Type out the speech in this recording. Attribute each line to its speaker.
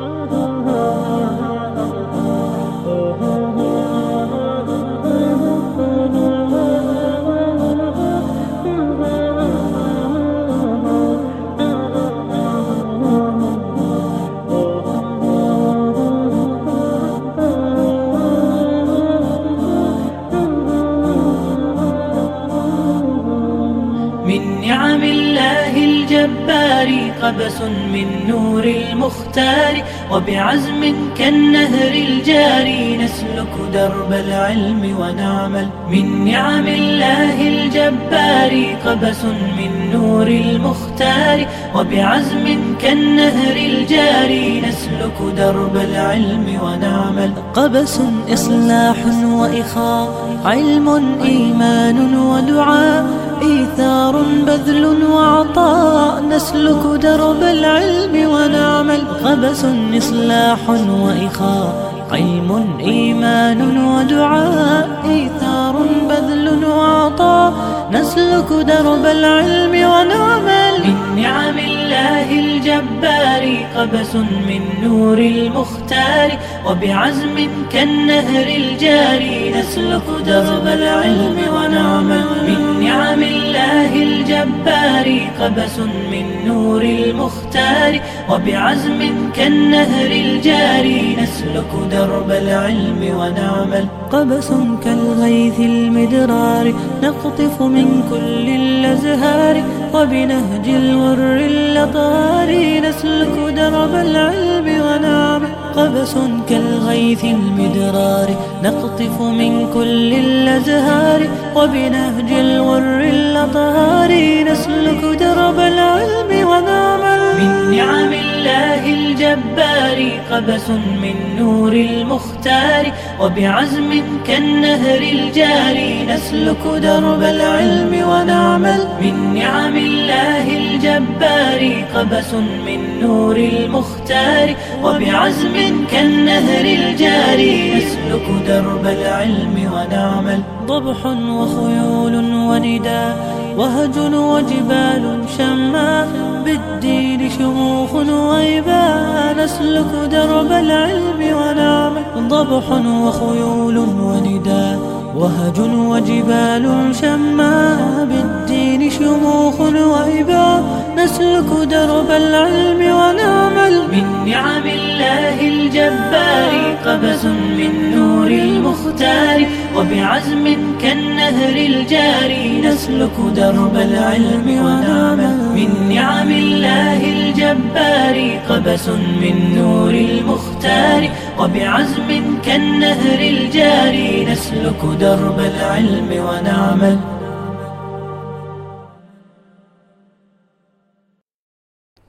Speaker 1: 都。نعم الله الجبار قبس من نور المختار وبعزم كالنهر الجاري نسلك درب العلم ونعمل. من نعم الله الجبار قبس من نور المختار وبعزم كالنهر الجاري نسلك درب العلم ونعمل.
Speaker 2: قبس إصلاح وإخاء علم إيمان ودعاء. إيثار بذل وعطاء نسلك درب العلم ونعمل خبس إصلاح وإخاء علم إيمان ودعاء إيثار بذل وعطاء نسلك درب العلم ونعمل
Speaker 1: من نعم الله الجبار قبس من نور المختار وبعزم كالنهر الجاري نسلك درب العلم ونعمل من نعم الله الجبار قبس من نور المختار وبعزم كالنهر الجاري نسلك درب العلم ونعمل
Speaker 2: قبس كالغيث المدرار نقطف من كل وبنهج الور اللطار نسلك درب العلم ونعمل قبس كالغيث المدرار نقطف من كل الأزهار. وبنهج الور اللطار نسلك درب العلم ونعمل
Speaker 1: قبس من نور المختار وبعزم كالنهر الجاري نسلك درب العلم ونعمل من نعم الله الجبار. قبس من نور المختار وبعزم كالنهر الجاري نسلك درب العلم ونعمل.
Speaker 2: ضبح وخيول ونداء وهج وجبال شماء. بالدين شموخ وإباء نسلك درب العلم ونعمل ضبح وخيول ونداء وهج وجبال شماء بالدين شموخ نسلك درب العلم ونعمل
Speaker 1: من نعم الله الجبار قبس من نور المختار وبعزم كالنهر الجاري نسلك درب العلم ونعمل من نعم الله الجبار قبس من نور المختار وبعزم كالنهر الجاري نسلك درب العلم ونعمل